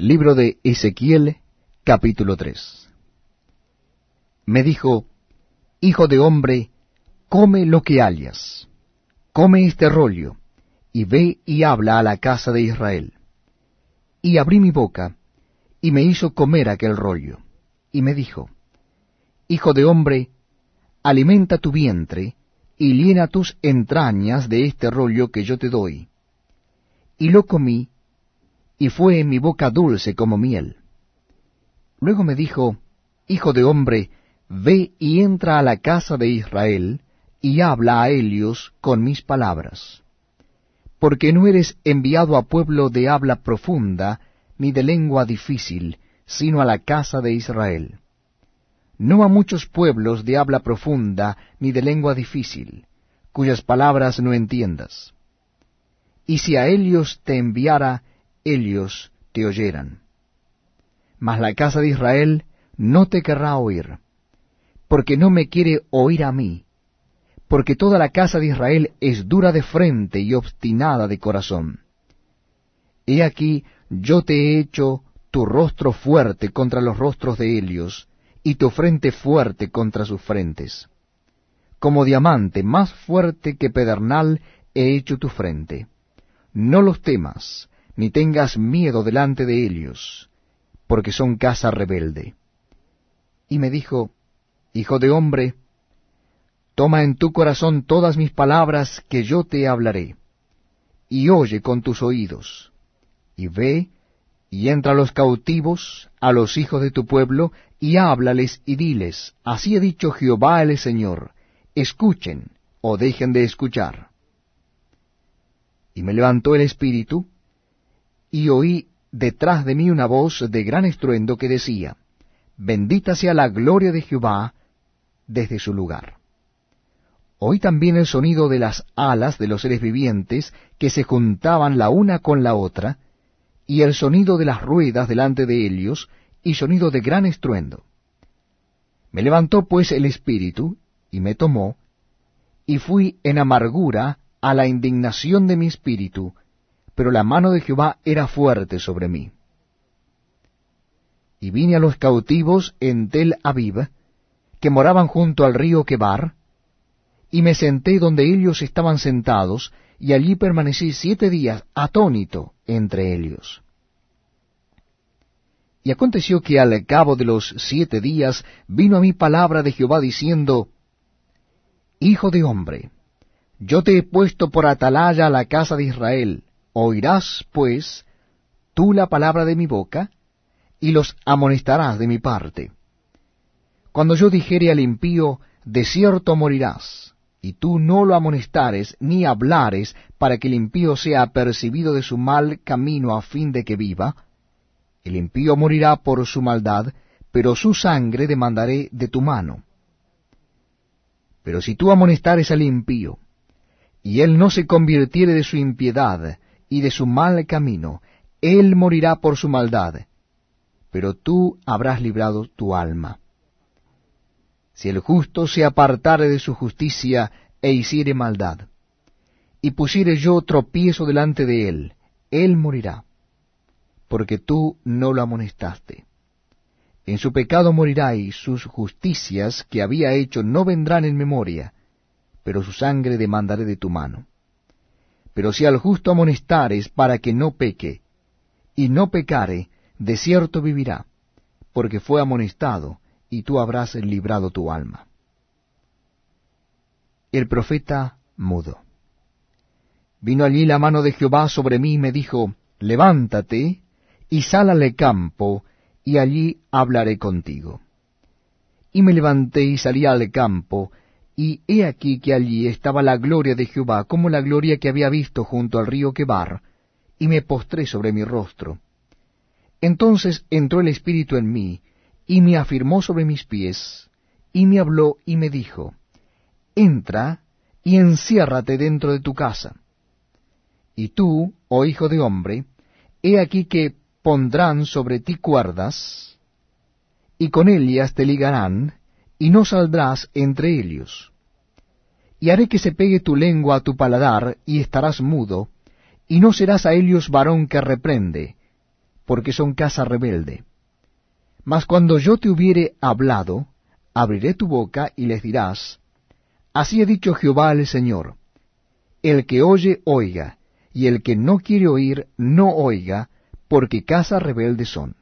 Libro de Ezequiel, capítulo 3. Me dijo, Hijo de hombre, come lo que hallas, come este rollo, y ve y habla a la casa de Israel. Y abrí mi boca, y me hizo comer aquel rollo, y me dijo, Hijo de hombre, alimenta tu vientre, y llena tus entrañas de este rollo que yo te doy. Y lo comí, y fue en mi boca dulce como miel. Luego me dijo, Hijo de hombre, ve y entra a la casa de Israel, y habla a ellos con mis palabras. Porque no eres enviado a pueblo de habla profunda, ni de lengua difícil, sino a la casa de Israel. No a muchos pueblos de habla profunda, ni de lengua difícil, cuyas palabras no entiendas. Y si a ellos te enviara, ellos te oyeran. Mas la casa de Israel no te querrá oír, porque no me quiere oír a mí, porque toda la casa de Israel es dura de frente y obstinada de corazón. He aquí, yo te he hecho tu rostro fuerte contra los rostros de ellos, y tu frente fuerte contra sus frentes. Como diamante más fuerte que pedernal he hecho tu frente. No los temas, ni tengas miedo delante de ellos, porque son casa rebelde. Y me dijo, Hijo de hombre, toma en tu corazón todas mis palabras que yo te hablaré, y oye con tus oídos, y ve, y entra a los cautivos, a los hijos de tu pueblo, y háblales y diles, así ha dicho Jehová el Señor, escuchen o dejen de escuchar. Y me levantó el espíritu, y oí detrás de mí una voz de gran estruendo que decía, Bendita sea la gloria de Jehová desde su lugar. Oí también el sonido de las alas de los seres vivientes que se juntaban la una con la otra, y el sonido de las ruedas delante de ellos, y sonido de gran estruendo. Me levantó pues el espíritu, y me tomó, y fui en amargura a la indignación de mi espíritu, pero la mano de Jehová era fuerte sobre mí. Y vine a los cautivos en Tel Aviv, que moraban junto al río Quebar, y me senté donde ellos estaban sentados, y allí permanecí siete días atónito entre ellos. Y aconteció que al cabo de los siete días vino a mí palabra de Jehová diciendo, Hijo de hombre, yo te he puesto por atalaya a la casa de Israel, Oirás, pues, tú la palabra de mi boca, y los amonestarás de mi parte. Cuando yo dijere al impío, de cierto morirás, y tú no lo amonestares ni hablares para que el impío sea apercibido de su mal camino a fin de que viva, el impío morirá por su maldad, pero su sangre demandaré de tu mano. Pero si tú amonestares al impío, y él no se convirtiere de su impiedad, y de su mal camino, él morirá por su maldad, pero tú habrás librado tu alma. Si el justo se apartare de su justicia e hiciere maldad, y pusiere yo tropiezo delante de él, él morirá, porque tú no lo amonestaste. En su pecado morirá y sus justicias que había hecho no vendrán en memoria, pero su sangre demandaré de tu mano. Pero si al justo amonestares para que no peque, y no pecare, de cierto vivirá, porque fue amonestado, y tú habrás librado tu alma. El profeta mudo. Vino allí la mano de Jehová sobre mí y me dijo, Levántate y sal al campo, y allí hablaré contigo. Y me levanté y salí al campo, y he aquí que allí estaba la gloria de Jehová, como la gloria que había visto junto al río Quebar, y me postré sobre mi rostro. Entonces entró el Espíritu en mí, y me afirmó sobre mis pies, y me habló y me dijo, Entra y enciérrate dentro de tu casa. Y tú, oh hijo de hombre, he aquí que pondrán sobre ti cuerdas, y con ellas te ligarán, y no saldrás entre ellos. Y haré que se pegue tu lengua a tu paladar, y estarás mudo, y no serás a ellos varón que reprende, porque son casa rebelde. Mas cuando yo te hubiere hablado, abriré tu boca y les dirás, Así ha dicho Jehová el Señor, el que oye, oiga, y el que no quiere oír, no oiga, porque casa rebelde son.